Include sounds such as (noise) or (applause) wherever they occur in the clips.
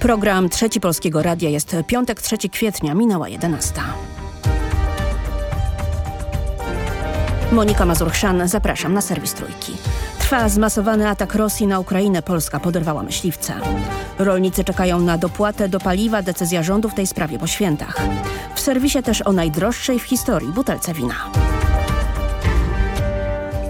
Program Trzeci Polskiego Radia jest piątek 3 kwietnia, minęła 11. Monika Mazurchszan, zapraszam na serwis Trójki. Trwa zmasowany atak Rosji na Ukrainę. Polska poderwała myśliwce. Rolnicy czekają na dopłatę do paliwa. Decyzja rządu w tej sprawie po świętach. W serwisie też o najdroższej w historii butelce wina.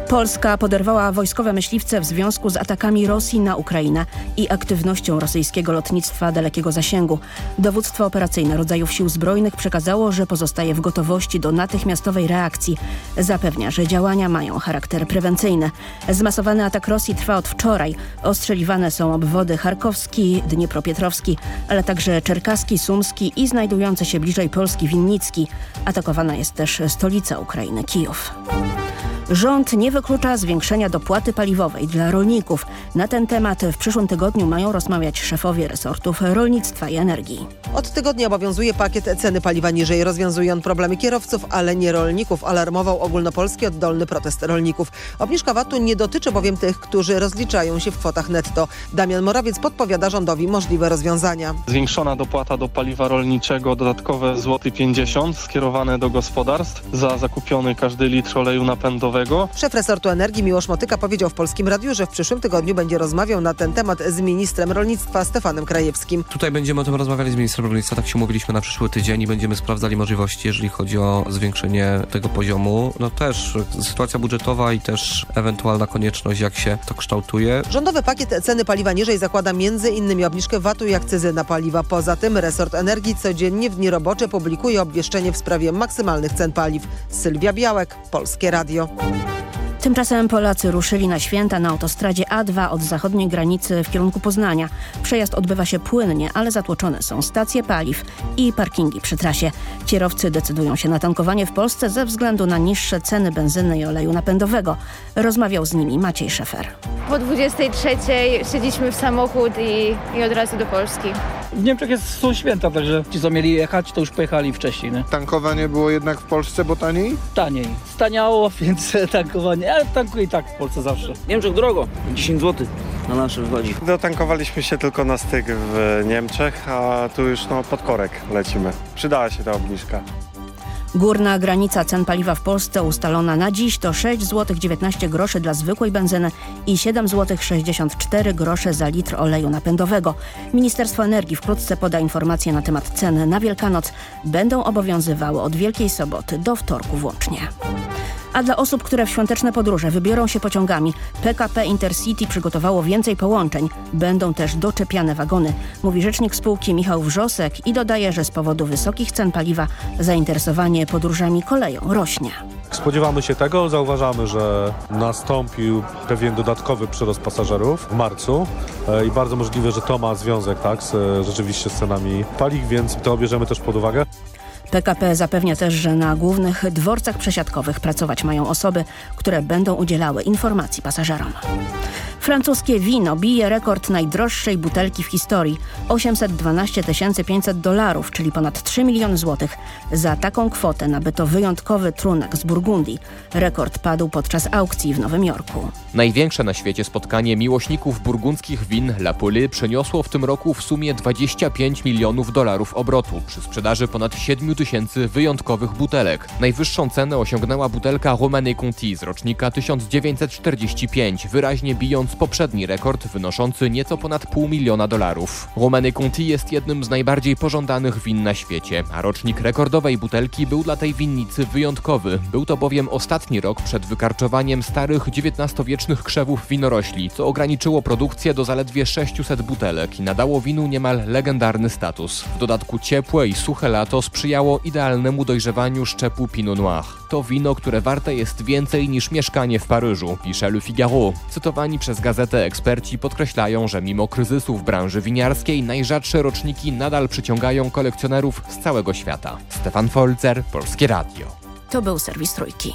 Polska poderwała wojskowe myśliwce w związku z atakami Rosji na Ukrainę i aktywnością rosyjskiego lotnictwa dalekiego zasięgu. Dowództwo operacyjne rodzajów sił zbrojnych przekazało, że pozostaje w gotowości do natychmiastowej reakcji. Zapewnia, że działania mają charakter prewencyjny. Zmasowany atak Rosji trwa od wczoraj. Ostrzeliwane są obwody charkowski, dniepropietrowski, ale także czerkaski, sumski i znajdujący się bliżej Polski Winnicki. Atakowana jest też stolica Ukrainy, Kijów. Rząd nie wyklucza zwiększenia dopłaty paliwowej dla rolników. Na ten temat w przyszłym tygodniu mają rozmawiać szefowie resortów rolnictwa i energii. Od tygodnia obowiązuje pakiet ceny paliwa niżej. Rozwiązuje on problemy kierowców, ale nie rolników, alarmował ogólnopolski oddolny protest rolników. Obniżka VAT-u nie dotyczy bowiem tych, którzy rozliczają się w kwotach netto. Damian Morawiec podpowiada rządowi możliwe rozwiązania. Zwiększona dopłata do paliwa rolniczego, dodatkowe złoty 50 skierowane do gospodarstw za zakupiony każdy litr oleju napędowego Szef resortu energii Miłosz Motyka powiedział w Polskim Radiu, że w przyszłym tygodniu będzie rozmawiał na ten temat z ministrem rolnictwa Stefanem Krajewskim. Tutaj będziemy o tym rozmawiali z ministrem rolnictwa, tak się mówiliśmy na przyszły tydzień i będziemy sprawdzali możliwości, jeżeli chodzi o zwiększenie tego poziomu. No też sytuacja budżetowa i też ewentualna konieczność, jak się to kształtuje. Rządowy pakiet ceny paliwa niżej zakłada między innymi obniżkę VAT-u i akcyzy na paliwa. Poza tym resort energii codziennie w dni robocze publikuje obwieszczenie w sprawie maksymalnych cen paliw. Sylwia Białek, Polskie Radio. Tymczasem Polacy ruszyli na święta na autostradzie A2 od zachodniej granicy w kierunku Poznania. Przejazd odbywa się płynnie, ale zatłoczone są stacje paliw i parkingi przy trasie. Kierowcy decydują się na tankowanie w Polsce ze względu na niższe ceny benzyny i oleju napędowego. Rozmawiał z nimi Maciej Szefer. Po 23 siedziliśmy w samochód i, i od razu do Polski. W Niemczech jest, są święta, także ci co mieli jechać, to już pojechali wcześniej. Nie? Tankowanie było jednak w Polsce, bo taniej? Taniej. Staniało, (laughs) więc tankowanie, ale tankuję i tak w Polsce zawsze. W Niemczech drogo, 10 zł na nasze wychodzi. Dotankowaliśmy się tylko na styk w Niemczech, a tu już no, pod korek lecimy. Przydała się ta obniżka. Górna granica cen paliwa w Polsce ustalona na dziś to 6 zł 19 groszy dla zwykłej benzyny i 7 zł 64 grosze za litr oleju napędowego. Ministerstwo Energii wkrótce poda informacje na temat cen na Wielkanoc. Będą obowiązywały od Wielkiej Soboty do wtorku włącznie. A dla osób, które w świąteczne podróże wybiorą się pociągami, PKP Intercity przygotowało więcej połączeń. Będą też doczepiane wagony, mówi rzecznik spółki Michał Wrzosek i dodaje, że z powodu wysokich cen paliwa zainteresowanie podróżami koleją rośnie. Spodziewamy się tego, zauważamy, że nastąpił pewien dodatkowy przyrost pasażerów w marcu e, i bardzo możliwe, że to ma związek tak, z, rzeczywiście z cenami paliw, więc to bierzemy też pod uwagę. PKP zapewnia też, że na głównych dworcach przesiadkowych pracować mają osoby, które będą udzielały informacji pasażerom. Francuskie wino bije rekord najdroższej butelki w historii 812 500 dolarów, czyli ponad 3 miliony złotych. Za taką kwotę nabyto wyjątkowy trunek z Burgundii. Rekord padł podczas aukcji w Nowym Jorku. Największe na świecie spotkanie miłośników burgundzkich win La Poly przeniosło w tym roku w sumie 25 milionów dolarów obrotu przy sprzedaży ponad 7 tysięcy wyjątkowych butelek. Najwyższą cenę osiągnęła butelka Romanée Conti z rocznika 1945, wyraźnie bijąc poprzedni rekord wynoszący nieco ponad pół miliona dolarów. Romanée Conti jest jednym z najbardziej pożądanych win na świecie, a rocznik rekordowej butelki był dla tej winnicy wyjątkowy. Był to bowiem ostatni rok przed wykarczowaniem starych XIX-wiecznych krzewów winorośli, co ograniczyło produkcję do zaledwie 600 butelek i nadało winu niemal legendarny status. W dodatku ciepłe i suche lato sprzyjało idealnemu dojrzewaniu szczepu Pinot Noir. To wino, które warte jest więcej niż mieszkanie w Paryżu, pisze Le Figaro. Cytowani przez gazetę eksperci podkreślają, że mimo kryzysu w branży winiarskiej najrzadsze roczniki nadal przyciągają kolekcjonerów z całego świata. Stefan Folzer, Polskie Radio. To był serwis Trójki.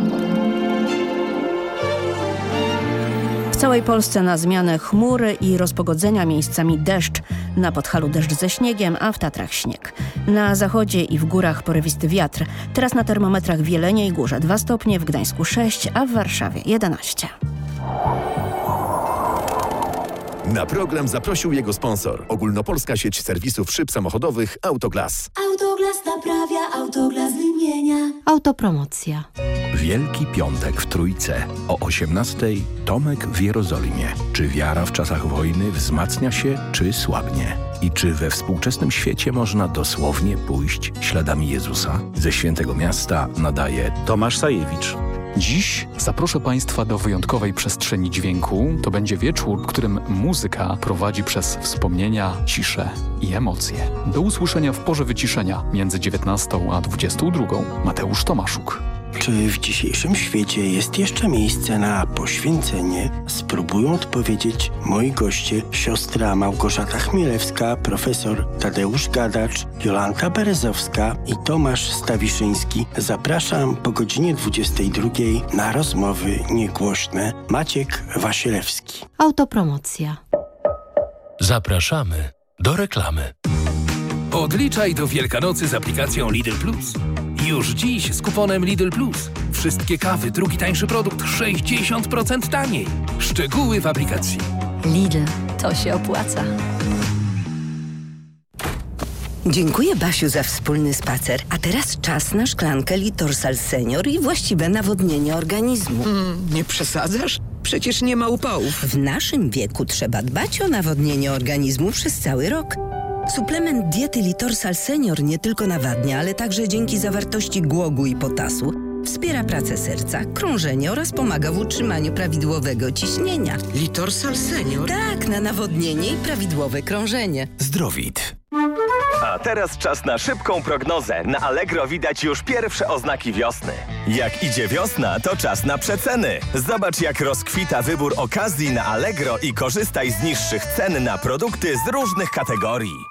Całej Polsce na zmianę chmury i rozpogodzenia miejscami deszcz. Na Podhalu deszcz ze śniegiem, a w Tatrach śnieg. Na zachodzie i w górach porywisty wiatr. Teraz na termometrach w Jeleniej Górze 2 stopnie, w Gdańsku 6, a w Warszawie 11. Na program zaprosił jego sponsor. Ogólnopolska sieć serwisów szyb samochodowych Autoglas. Autoglas naprawia, Autoglas wymienia. Autopromocja. Wielki Piątek w Trójce. O 18:00 Tomek w Jerozolimie. Czy wiara w czasach wojny wzmacnia się, czy słabnie? I czy we współczesnym świecie można dosłownie pójść śladami Jezusa? Ze Świętego Miasta nadaje Tomasz Sajewicz. Dziś zaproszę Państwa do wyjątkowej przestrzeni dźwięku. To będzie wieczór, w którym muzyka prowadzi przez wspomnienia, ciszę i emocje. Do usłyszenia w porze wyciszenia między 19 a 22. Mateusz Tomaszuk. Czy w dzisiejszym świecie jest jeszcze miejsce na poświęcenie? Spróbują odpowiedzieć moi goście, siostra Małgorzata Chmielewska, profesor Tadeusz Gadacz, Jolanta Berezowska i Tomasz Stawiszyński. Zapraszam po godzinie 22 na rozmowy niegłośne. Maciek Wasilewski. Autopromocja. Zapraszamy do reklamy. Odliczaj do Wielkanocy z aplikacją Lidl Plus. Już dziś z kuponem Lidl Plus. Wszystkie kawy, drugi tańszy produkt 60% taniej. Szczegóły w aplikacji. Lidl, to się opłaca. Dziękuję Basiu za wspólny spacer. A teraz czas na szklankę Litorsal Senior i właściwe nawodnienie organizmu. Mm, nie przesadzasz? Przecież nie ma upałów. W naszym wieku trzeba dbać o nawodnienie organizmu przez cały rok. Suplement diety Litorsal Senior nie tylko nawadnia, ale także dzięki zawartości głogu i potasu wspiera pracę serca, krążenie oraz pomaga w utrzymaniu prawidłowego ciśnienia. Litorsal Senior? Tak, na nawodnienie i prawidłowe krążenie. Zdrowit. A teraz czas na szybką prognozę. Na Allegro widać już pierwsze oznaki wiosny. Jak idzie wiosna, to czas na przeceny. Zobacz jak rozkwita wybór okazji na Allegro i korzystaj z niższych cen na produkty z różnych kategorii.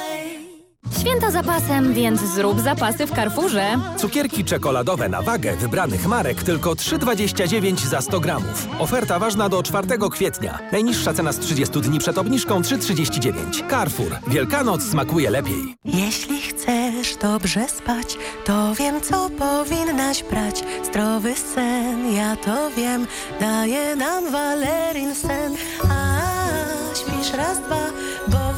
Święta zapasem, więc zrób zapasy w Carrefourze. Cukierki czekoladowe na wagę wybranych marek tylko 3,29 za 100 gramów. Oferta ważna do 4 kwietnia. Najniższa cena z 30 dni przed obniżką 3,39. Carrefour. Wielkanoc smakuje lepiej. Jeśli chcesz dobrze spać, to wiem co powinnaś brać. Zdrowy sen, ja to wiem, daje nam Valerin sen. A śpisz raz, dwa, bo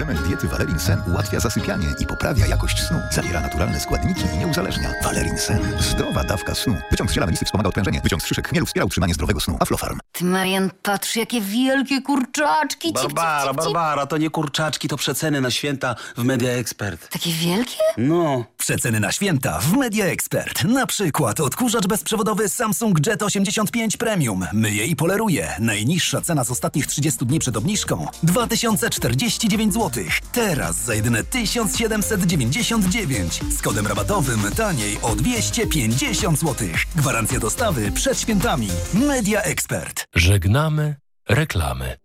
Suplement diety Valerin Sen ułatwia zasypianie i poprawia jakość snu. Zawiera naturalne składniki i nie uzależnia. Valerin Sen. Zdrowa dawka snu. Wyciąg z ziela melisy wspomaga odprężenie. Wyciąg z szyszek chmielu wspiera utrzymanie zdrowego snu. Aflofarm. Ty, Marian, patrz, jakie wielkie kurczaczki. Cip, cip, Barbara, cip, cip. Barbara, to nie kurczaczki, to przeceny na święta w Media Expert. Takie wielkie? No. Przeceny na święta w Media Expert. Na przykład odkurzacz bezprzewodowy Samsung Jet 85 Premium. Myje i poleruje. Najniższa cena z ostatnich 30 dni przed obniżką 2049 zł. Teraz za jedyne 1799. Z kodem rabatowym taniej o 250 zł. Gwarancja dostawy przed świętami. Media Expert. Żegnamy reklamy.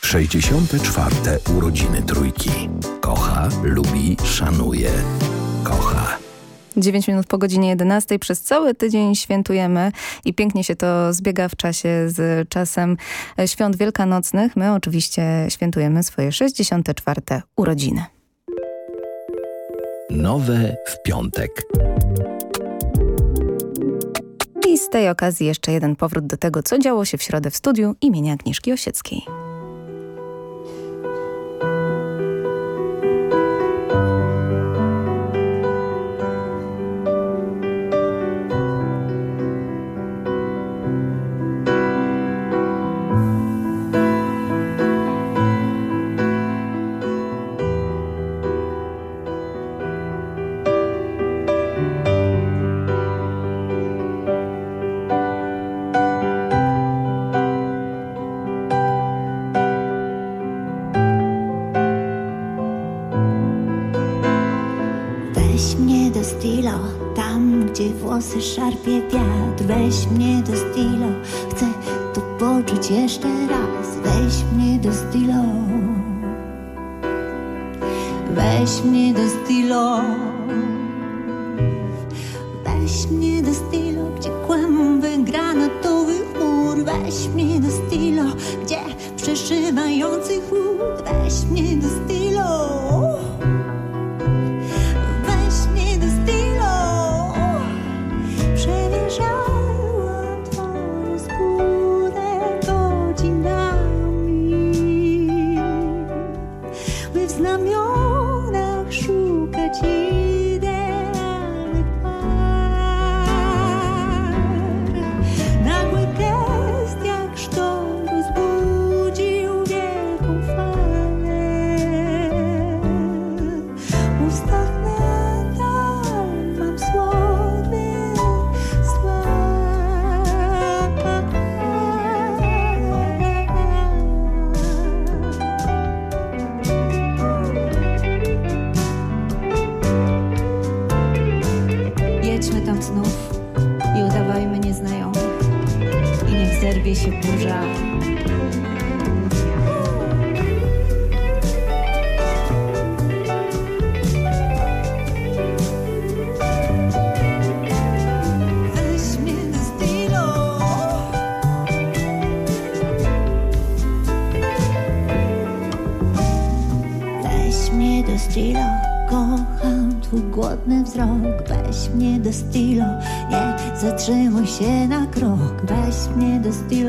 64. urodziny trójki. Kocha, lubi, szanuje. Kocha. 9 minut po godzinie 11 przez cały tydzień świętujemy i pięknie się to zbiega w czasie z czasem świąt wielkanocnych. My oczywiście świętujemy swoje 64. urodziny. Nowe w piątek. I z tej okazji jeszcze jeden powrót do tego, co działo się w środę w studiu imienia Agnieszki Osieckiej. szarpie wiatr, weź mnie do dzieje się burza. do stilo Kocham twój głodny wzrok. Weź mnie do stilo Nie zatrzymuj się na krok. Weź mnie do stilo.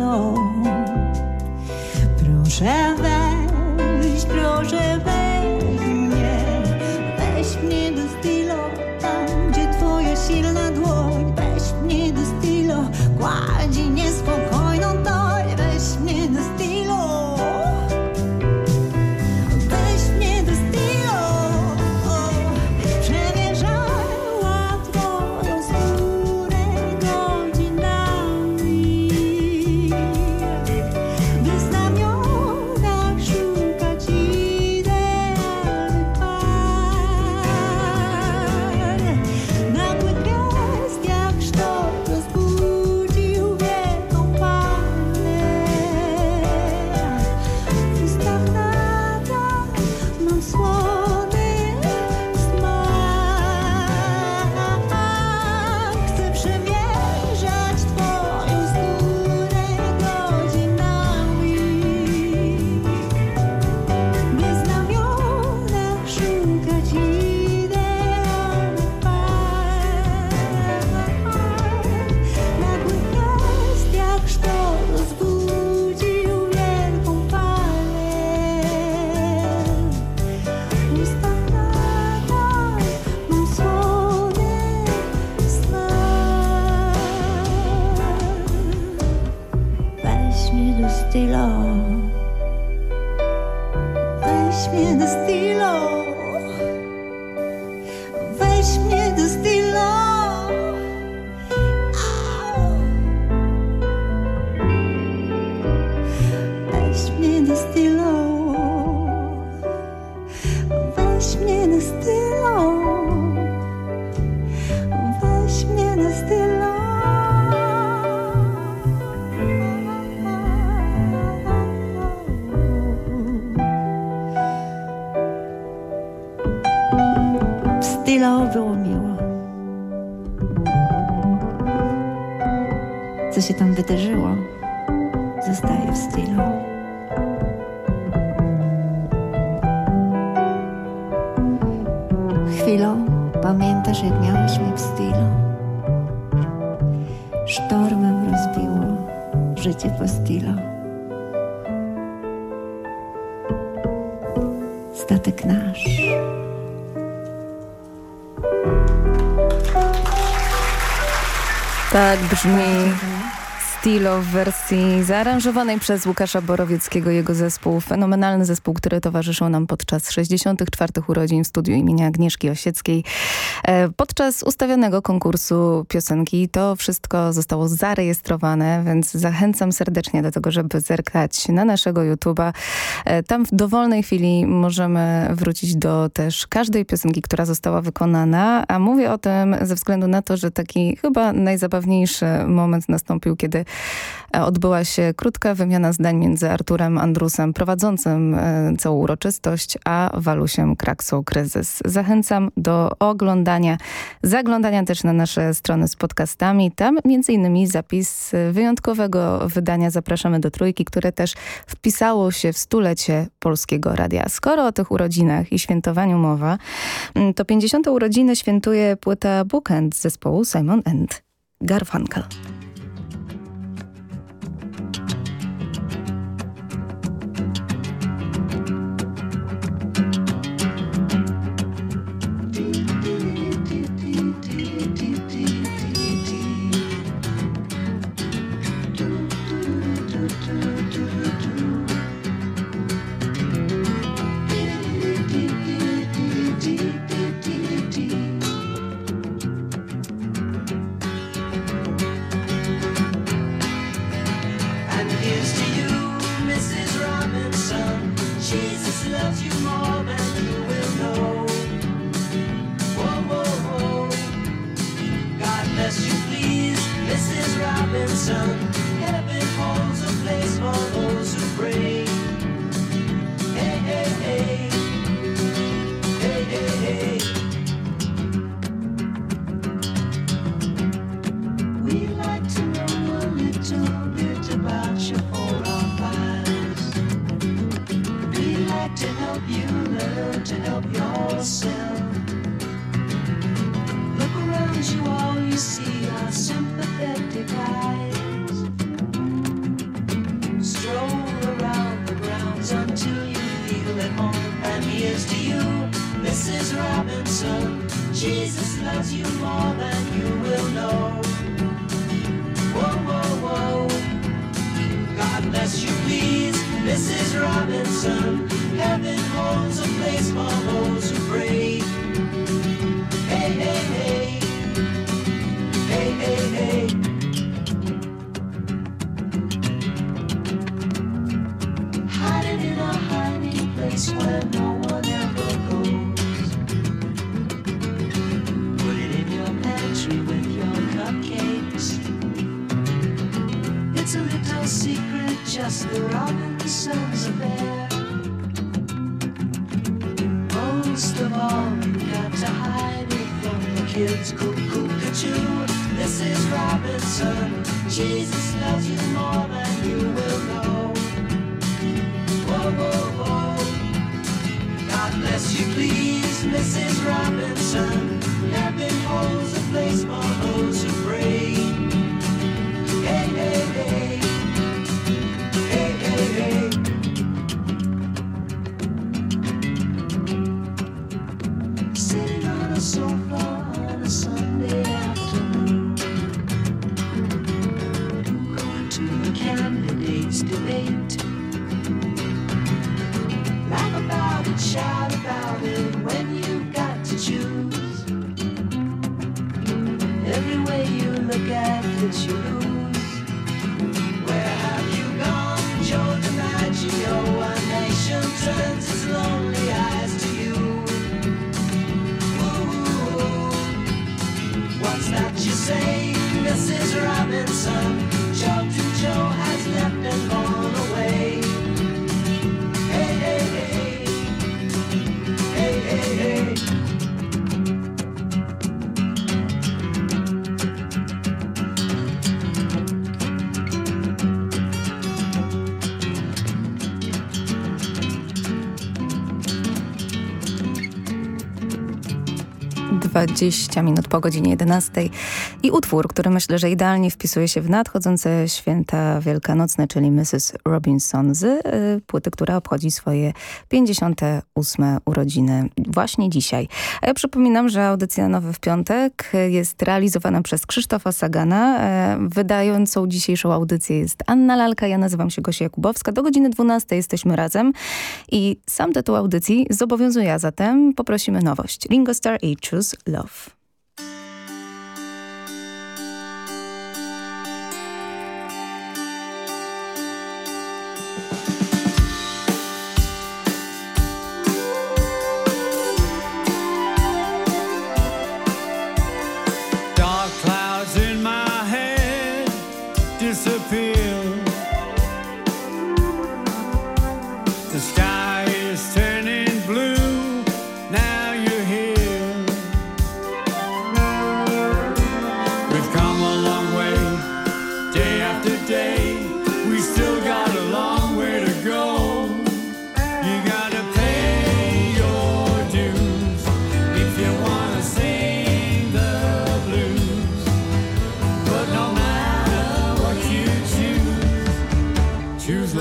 brzmi Stilo w wersji zaaranżowanej przez Łukasza Borowieckiego jego zespół. Fenomenalny zespół, który towarzyszył nam podczas 64. urodzin w studiu imienia Agnieszki Osieckiej. E, podczas ustawionego konkursu piosenki to wszystko zostało zarejestrowane, więc zachęcam serdecznie do tego, żeby zerkać na naszego YouTube'a. E, tam w dowolnej chwili możemy wrócić do też każdej piosenki, która została wykonana, a mówię o tym ze względu na to, że taki chyba najzabawniejszy moment nastąpił, kiedy e, odbyła się krótka wymiana zdań między Arturem Andrusem, prowadzącym całą uroczystość, a Walusiem Kraksą Kryzys. Zachęcam do oglądania, zaglądania też na nasze strony z podcastami. Tam między innymi zapis wyjątkowego wydania Zapraszamy do Trójki, które też wpisało się w stulecie Polskiego Radia. Skoro o tych urodzinach i świętowaniu mowa, mm, to 50. urodziny świętuje płyta Bookend zespołu Simon and Garfunkel. Mrs. Robinson. Jesus loves you more than you will know. Whoa, whoa, whoa. God bless you, please, Mrs. Robinson. Heaven holds a place for those who pray. Hey, hey, hey. Hey, hey, hey. Hiding in a hiding place where just the Robinsons affair. Most of all, you got to hide it from the kids. Cuckoo, cuckoo, Mrs. Robinson. Jesus loves you more than you will know. Whoa, whoa, whoa. God bless you, please, Mrs. Robinson. Heaven holds a place for those who say, Mrs. Robinson? Joe 20 minut po godzinie 11 i utwór, który myślę, że idealnie wpisuje się w nadchodzące święta wielkanocne, czyli Mrs. Robinson z y, płyty, która obchodzi swoje 58 urodziny właśnie dzisiaj. A ja przypominam, że audycja Nowy w Piątek jest realizowana przez Krzysztofa Sagana. E, wydającą dzisiejszą audycję jest Anna Lalka, ja nazywam się Gosia Jakubowska. Do godziny 12 jesteśmy razem i sam tytuł audycji zobowiązuje, a zatem poprosimy nowość. Ringo Star i Choose Love.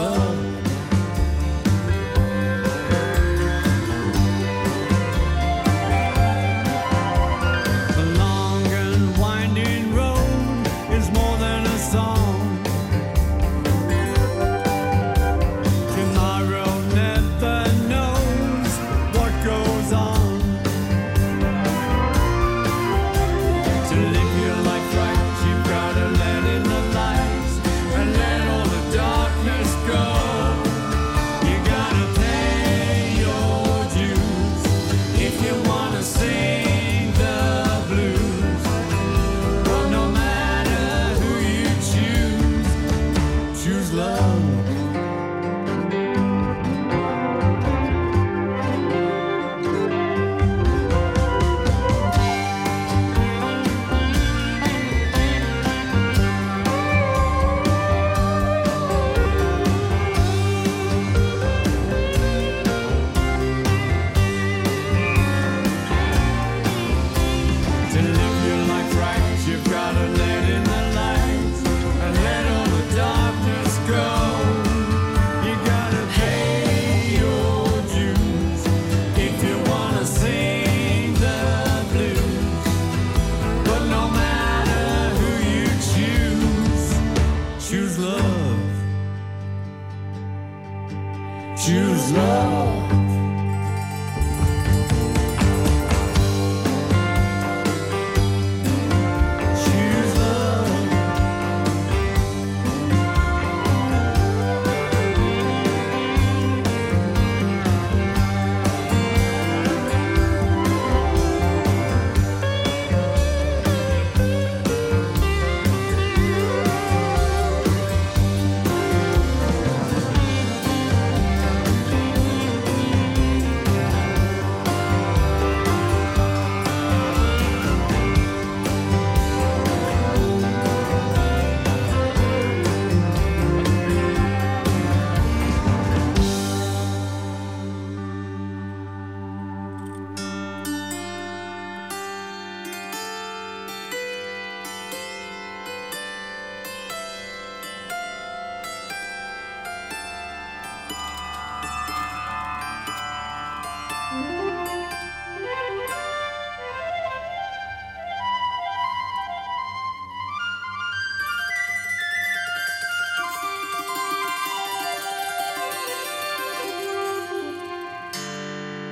love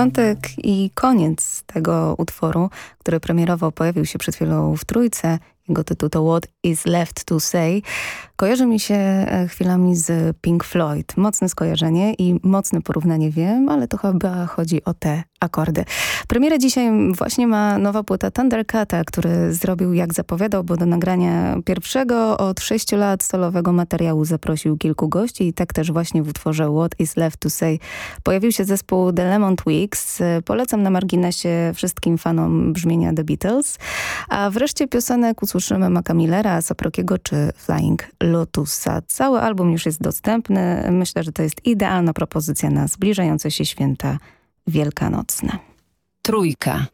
Początek i koniec tego utworu, który premierowo pojawił się przed chwilą w Trójce, jego tytuł to What is Left to Say, kojarzy mi się e, chwilami z Pink Floyd. Mocne skojarzenie i mocne porównanie wiem, ale to chyba chodzi o te akordy. Premierę dzisiaj właśnie ma nowa płyta Thundercata, który zrobił jak zapowiadał, bo do nagrania pierwszego od sześciu lat solowego materiału zaprosił kilku gości i tak też właśnie w utworze What is Left to Say pojawił się zespół The Lemon Twigs. Polecam na marginesie wszystkim fanom brzmienia The Beatles. A wreszcie piosenek usłyszymy Maca Millera, Saprokiego czy Flying Lotusa. Cały album już jest dostępny. Myślę, że to jest idealna propozycja na zbliżające się święta wielkanocne. Trójka.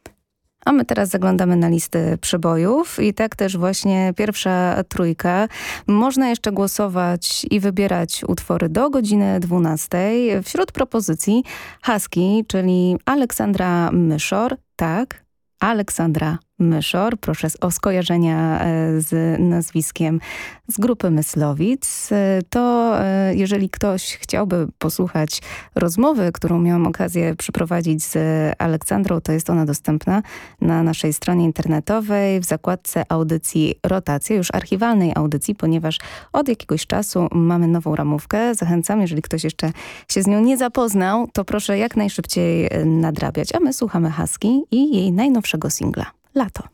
A my teraz zaglądamy na listy przebojów i tak też właśnie pierwsza trójka. Można jeszcze głosować i wybierać utwory do godziny 12. Wśród propozycji Husky, czyli Aleksandra Myszor, tak, Aleksandra Myszor. Proszę o skojarzenia e, z nazwiskiem z grupy Myslowic. E, to e, jeżeli ktoś chciałby posłuchać rozmowy, którą miałam okazję przeprowadzić z Aleksandrą, to jest ona dostępna na naszej stronie internetowej w zakładce audycji Rotacja, już archiwalnej audycji, ponieważ od jakiegoś czasu mamy nową ramówkę. Zachęcam, jeżeli ktoś jeszcze się z nią nie zapoznał, to proszę jak najszybciej nadrabiać. A my słuchamy Husky i jej najnowszego singla lato.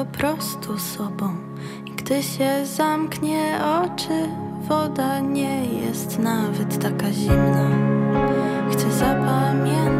Po prostu sobą. I gdy się zamknie oczy, woda nie jest nawet taka zimna. Chcę zapamiętać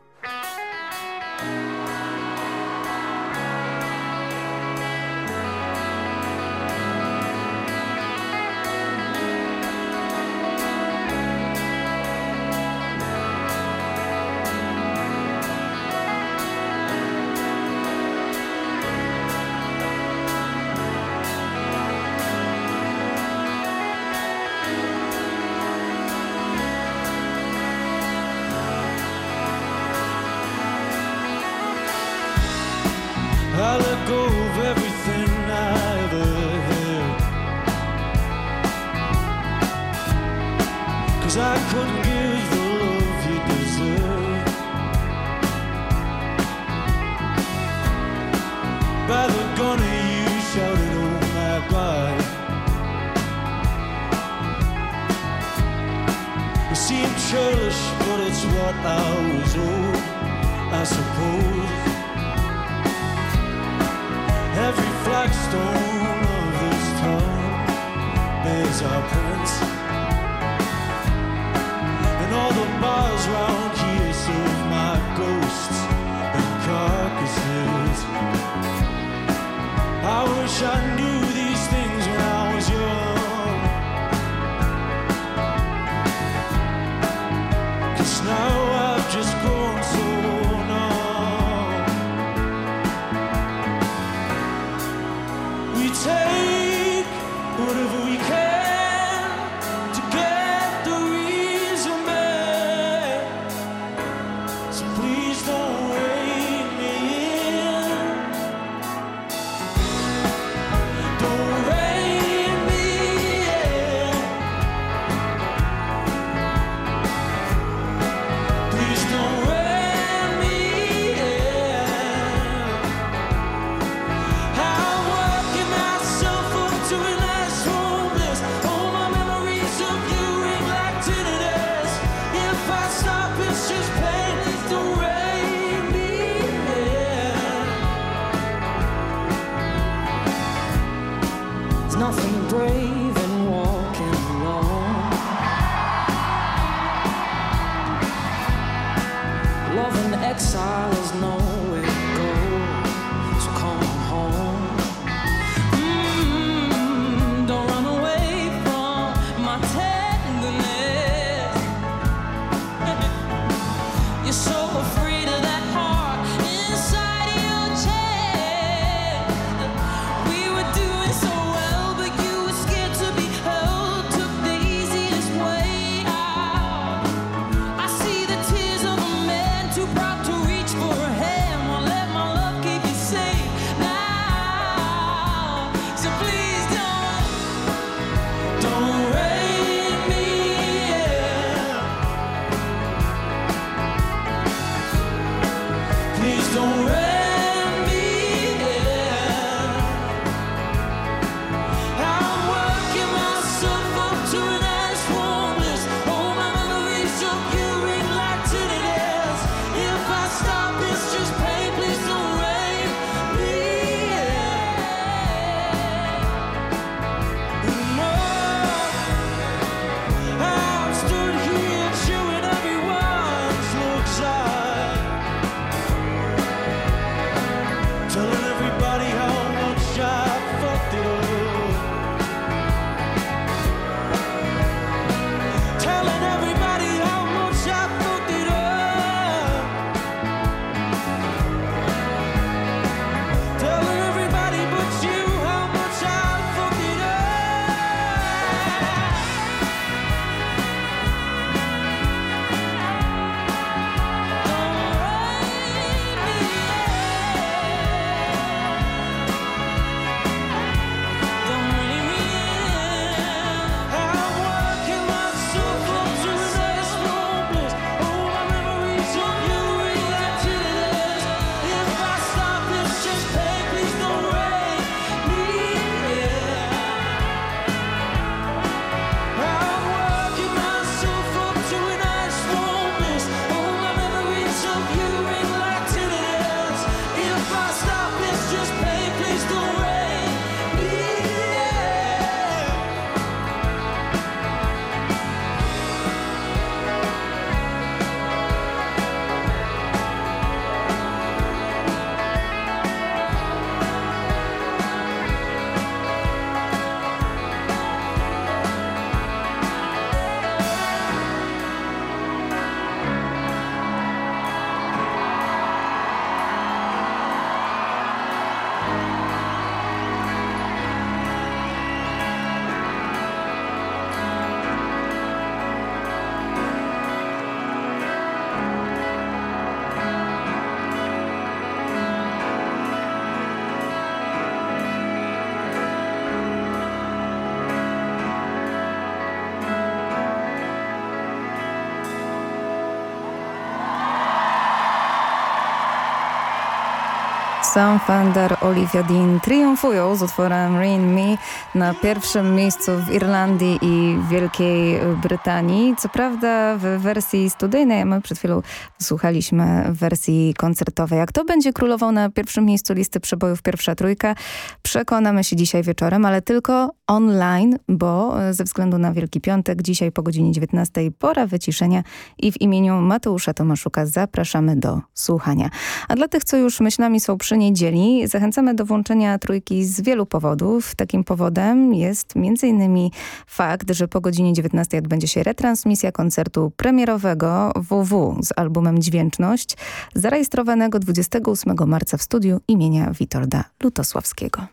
Sam Fender, Olivia Dean triumfują z utworem Rain Me na pierwszym miejscu w Irlandii i Wielkiej Brytanii. Co prawda w wersji studyjnej, a my przed chwilą słuchaliśmy wersji koncertowej. Jak to będzie królował na pierwszym miejscu listy przebojów pierwsza trójka, przekonamy się dzisiaj wieczorem, ale tylko online, bo ze względu na Wielki Piątek, dzisiaj po godzinie 19 pora wyciszenia i w imieniu Mateusza Tomaszuka zapraszamy do słuchania. A dla tych, co już myślami są przy niedzieli, zachęcamy do włączenia trójki z wielu powodów. Takim powodem jest m.in. fakt, że po godzinie 19 odbędzie się retransmisja koncertu premierowego WW z albumem Dźwięczność, zarejestrowanego 28 marca w studiu imienia Witolda Lutosławskiego.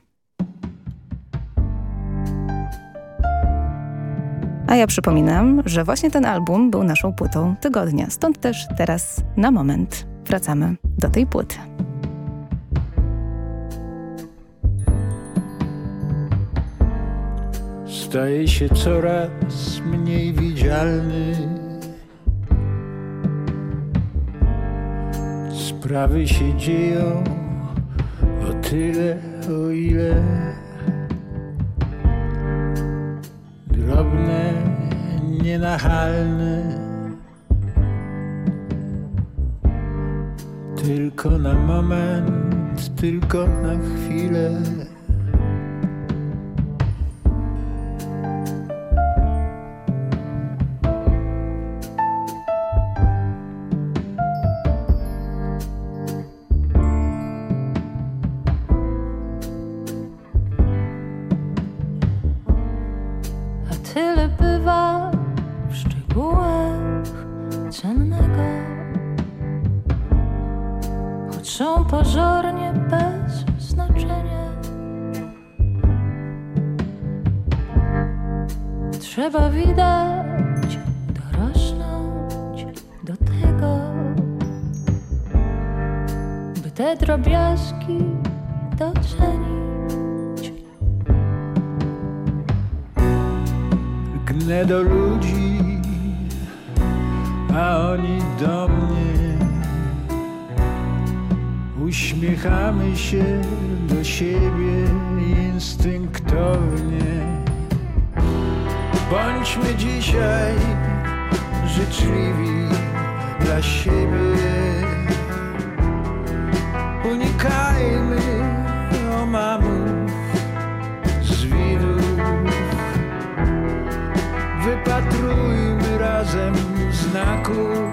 A ja przypominam, że właśnie ten album był naszą płytą tygodnia. Stąd też teraz na moment wracamy do tej płyty. Staje się coraz mniej widzialny. Sprawy się dzieją o tyle, o ile drobne, nienachalne. Tylko na moment, tylko na chwilę. Są pozornie bez znaczenia. Trzeba widać dorosnąć do tego, by te drobiazgi docenić. Gnę do ludzi, a oni do mnie. Uśmiechamy się do siebie instynktownie. Bądźmy dzisiaj życzliwi dla siebie. Unikajmy omamów z widów. Wypatrujmy razem znaków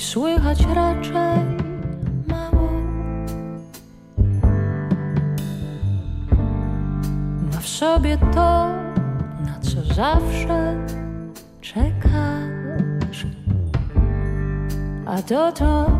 słychać raczej mało. Ma w sobie to, na co zawsze czekasz, a dotąd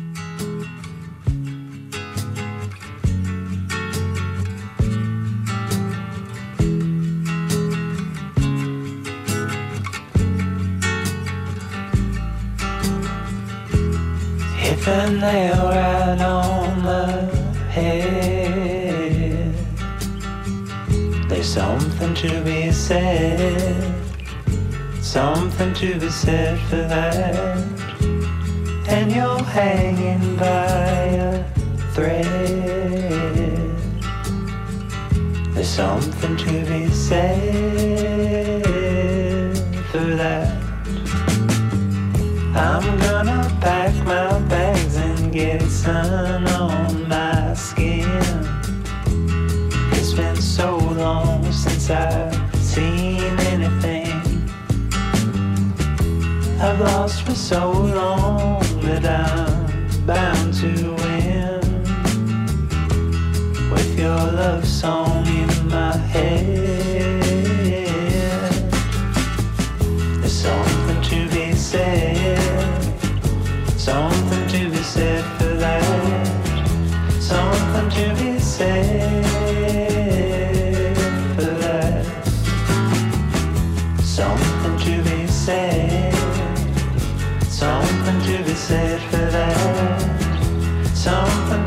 Something to be said for that. And you're hanging by a thread. There's something to be said I'm bound to win. With your love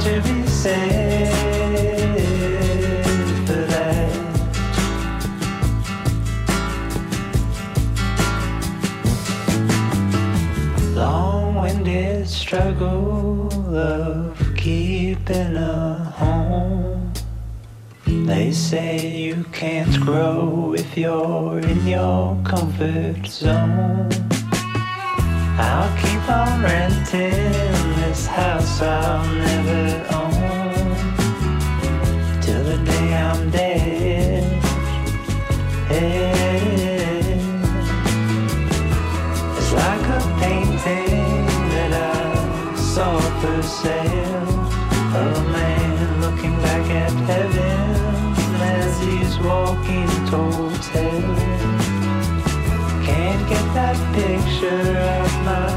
to be said for that. long-winded struggle of keeping a home. They say you can't grow if you're in your comfort zone. I'll keep on renting house I'll never own till the day I'm dead. Hey. It's like a painting that I saw for sale. A man looking back at heaven as he's walking towards heaven. Can't get that picture out my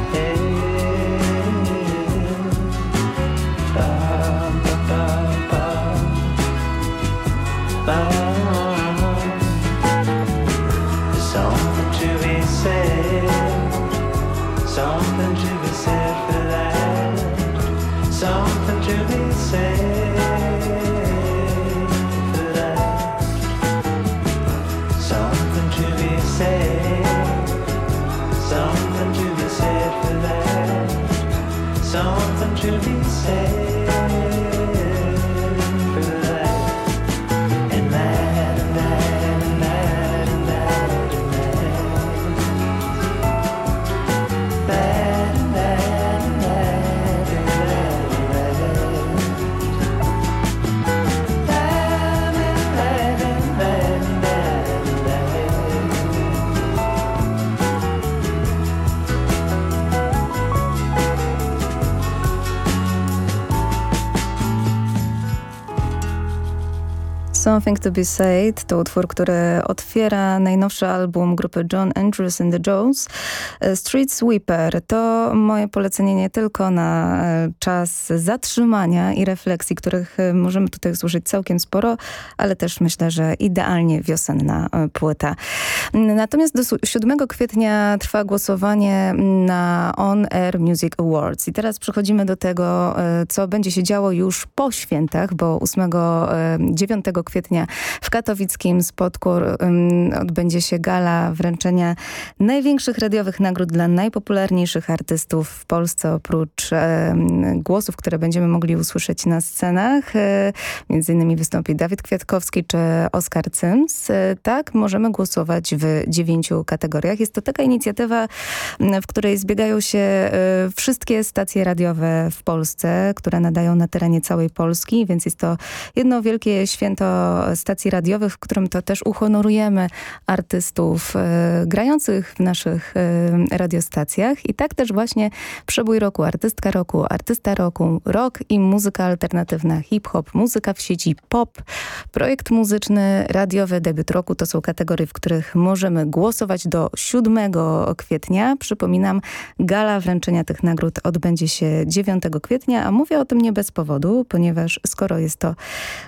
Something to be said to utwór, który otwiera najnowszy album grupy John Andrews and the Jones. E, Street Sweeper to moje polecenie nie tylko na e, czas zatrzymania i refleksji, których e, możemy tutaj usłyszeć całkiem sporo, ale też myślę, że idealnie wiosenna płyta. Natomiast do su- 7 kwietnia trwa głosowanie na On Air Music Awards. I teraz przechodzimy do tego, co będzie się działo już po świętach, bo 8, e, 9 kwietnia w katowickim spotku em, odbędzie się gala wręczenia największych radiowych nagród dla najpopularniejszych artystów w Polsce, oprócz głosów, które będziemy mogli usłyszeć na scenach. E, między innymi wystąpi Dawid Kwiatkowski czy Oskar Cyms. E, tak, możemy głosować w dziewięciu kategoriach. Jest to taka inicjatywa, w której zbiegają się e, wszystkie stacje radiowe w Polsce, które nadają na terenie całej Polski, więc jest to jedno wielkie święto stacji radiowych, w którym to też uhonorujemy artystów e, grających w naszych e, radiostacjach. I tak też właśnie przebój roku, artystka roku, artysta roku, rock i muzyka alternatywna, hip-hop, muzyka w sieci pop, projekt muzyczny, radiowy, debiut roku. To są kategorie, w których możemy głosować do 7 kwietnia. Przypominam, gala wręczenia tych nagród odbędzie się 9 kwietnia, a mówię o tym nie bez powodu, ponieważ skoro jest to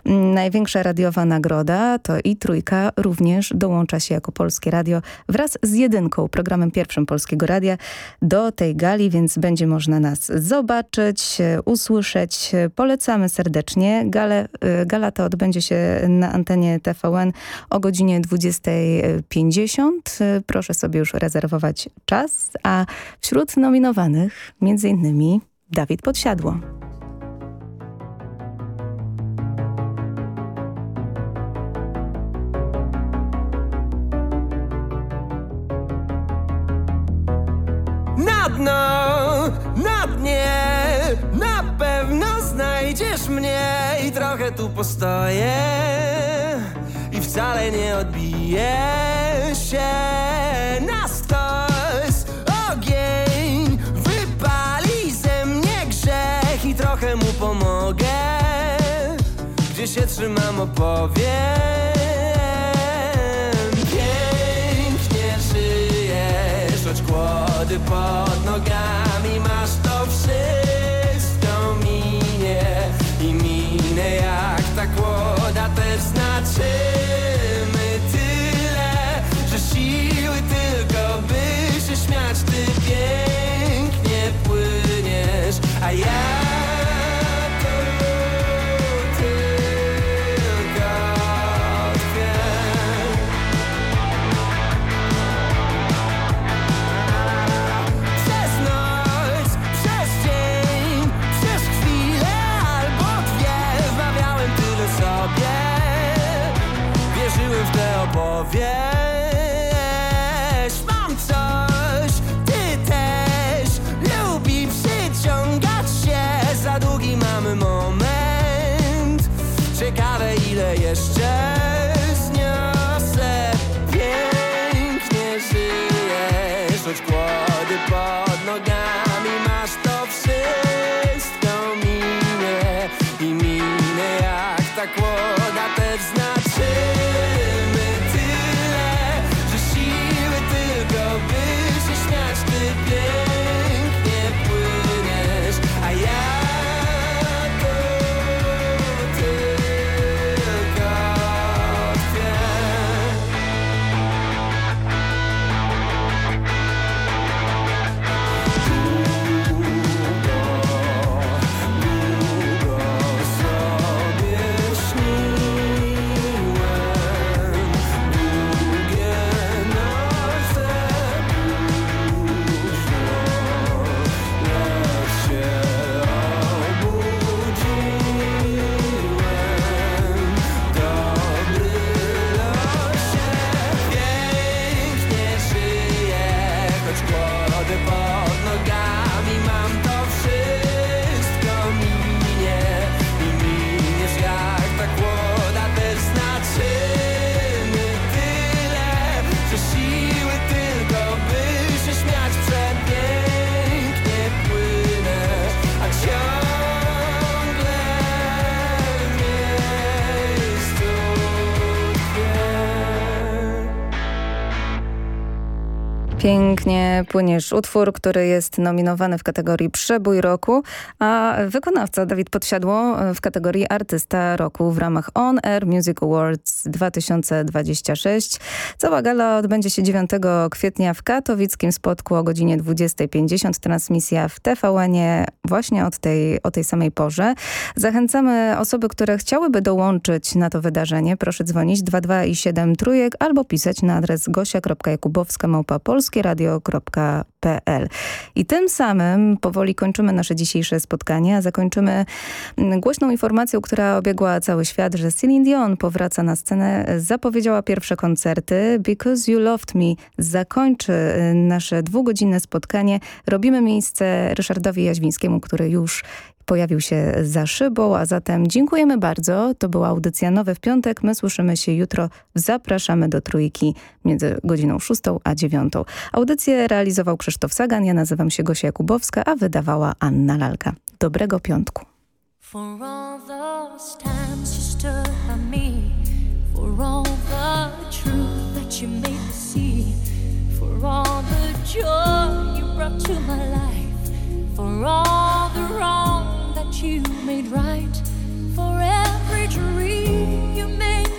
mm, największa radiowa radiowa nagroda, to i Trójka również dołącza się jako Polskie Radio wraz z Jedynką, programem pierwszym Polskiego Radia do tej gali, więc będzie można nas zobaczyć, usłyszeć. Polecamy serdecznie. Gale, y, gala ta odbędzie się na antenie TVN o godzinie 20.50. Proszę sobie już rezerwować czas, a wśród nominowanych między innymi Dawid Podsiadło. Dno, na dnie, na pewno znajdziesz mnie i trochę tu postoję i wcale nie odbiję się na stos. Ogień wypali ze mnie grzech i trochę mu pomogę, gdzie się trzymam opowiem. Kłody pod płyniesz utwór, który jest nominowany w kategorii Przebój Roku, a wykonawca Dawid Podsiadło w kategorii Artysta Roku w ramach On Air Music Awards 2026. Cała gala odbędzie się 9 kwietnia w katowickim spotku o godzinie 20.50. Transmisja w TVN-ie właśnie od tej, o tej samej porze. Zachęcamy osoby, które chciałyby dołączyć na to wydarzenie. Proszę dzwonić 22 i 7 trójek albo pisać na adres gosia.jakubowska I tym samym powoli kończymy nasze dzisiejsze spotkanie, a zakończymy mm, głośną informacją, która obiegła cały świat, że Celine Dion powraca na scenę, zapowiedziała pierwsze koncerty. Because You Loved Me zakończy y, nasze dwugodzinne spotkanie. Robimy miejsce Ryszardowi Jaźwińskiemu, który już pojawił się za szybą, a zatem dziękujemy bardzo. To była audycja Nowe w piątek. My słyszymy się jutro. Zapraszamy do trójki między godziną 6 a 9. Audycję realizował Krzysztof Sagan, ja nazywam się Gosia Jakubowska, a wydawała Anna Lalka. Dobrego piątku. For all those times you stood by me, for all the truth that you made me see, for all the joy you brought to my life, for all the wrong you made right, for every dream you made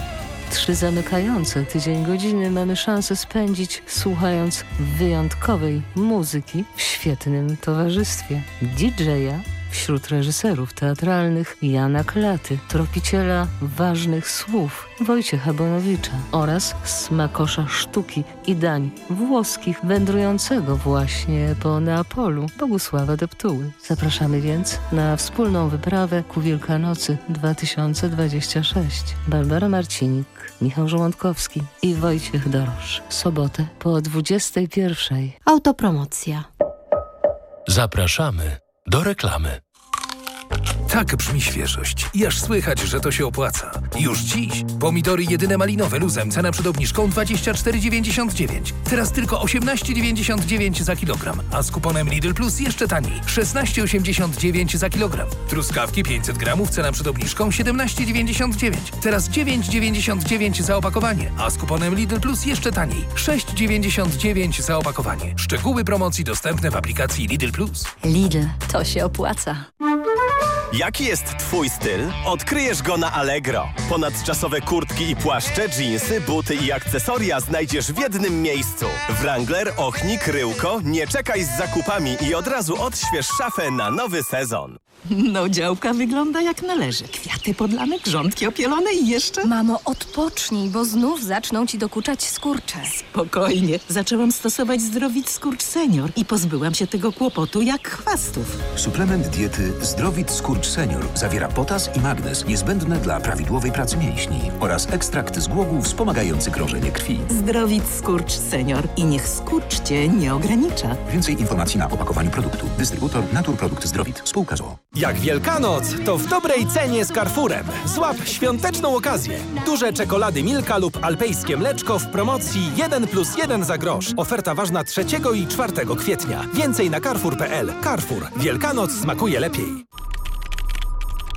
Trzy zamykające tydzień godziny mamy szansę spędzić słuchając wyjątkowej muzyki w świetnym towarzystwie. DJ-a wśród reżyserów teatralnych Jana Klaty, tropiciela ważnych słów Wojciecha Bonowicza oraz smakosza sztuki i dań włoskich wędrującego właśnie po Neapolu Bogusława Deptuły. Zapraszamy więc na wspólną wyprawę ku Wielkanocy 2026. Barbara Marcinik, Michał Żołądkowski i Wojciech Dorosz. Sobotę po 21. Autopromocja. Zapraszamy do reklamy. Tak brzmi świeżość. I aż słychać, że to się opłaca. Już dziś. Pomidory jedyne malinowe luzem, cena przed obniżką 24,99. Teraz tylko 18,99 za kilogram, a z kuponem Lidl Plus jeszcze taniej. 16,89 za kilogram. Truskawki 500 gramów, cena przed obniżką 17,99. Teraz 9,99 za opakowanie, a z kuponem Lidl Plus jeszcze taniej. 6,99 za opakowanie. Szczegóły promocji dostępne w aplikacji Lidl Plus. Lidl, to się opłaca. Jaki jest Twój styl? Odkryjesz go na Allegro. Ponadczasowe kurtki i płaszcze, dżinsy, buty i akcesoria znajdziesz w jednym miejscu. Wrangler, Ochnik, Ryłko, nie czekaj z zakupami i od razu odśwież szafę na nowy sezon. No działka wygląda jak należy. Kwiaty podlane, grządki opielone i jeszcze... Mamo, odpocznij, bo znów zaczną ci dokuczać skurcze. Spokojnie. Zaczęłam stosować Zdrowit Skurcz Senior i pozbyłam się tego kłopotu jak chwastów. Suplement diety Zdrowit Skurcz Senior zawiera potas i magnez niezbędne dla prawidłowej pracy mięśni oraz ekstrakt z głogów wspomagający krążenie krwi. Zdrowit Skurcz Senior i niech skurcz cię nie ogranicza. Więcej informacji na opakowaniu produktu. Dystrybutor Naturprodukt Zdrowit. Spółka ZOO. Jak Wielkanoc, to w dobrej cenie z Carrefourem. Złap świąteczną okazję. Duże czekolady Milka lub alpejskie mleczko w promocji 1 plus 1 za grosz. Oferta ważna 3 i 4 kwietnia. Więcej na carrefour.pl. Carrefour. Wielkanoc smakuje lepiej.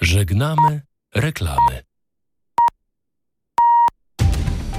Żegnamy reklamy.